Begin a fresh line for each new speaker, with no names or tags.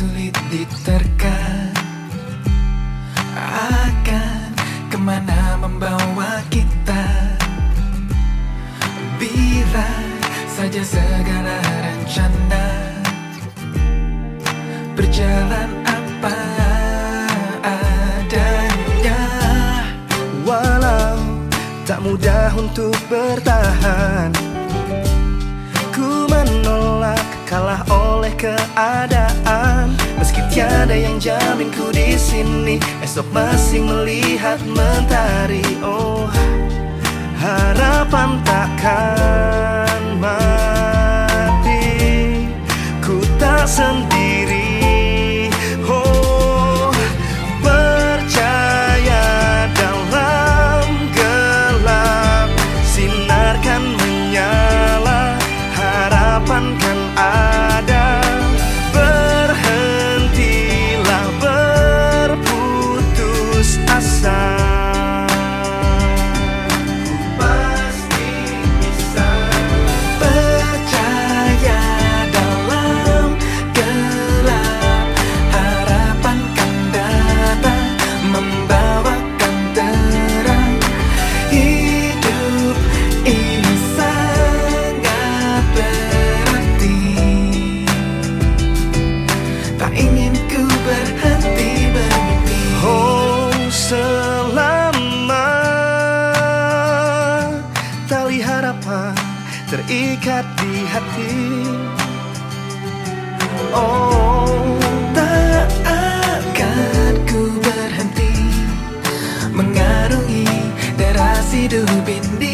sulit diterka Akan ke mana membawa kita? Bila saja segala rencana Berjalan apa adanya.
Walau tak mudah untuk bertahan oleh keadaan. Meski tiada yang jamin ku di sini Esok masih melihat mentari. Oh harapan takkan mati. Ku tak sendiri. Harapan kan ada
terikat di hati. Oh tak akan ku berhenti
mengarungi deras hidup ini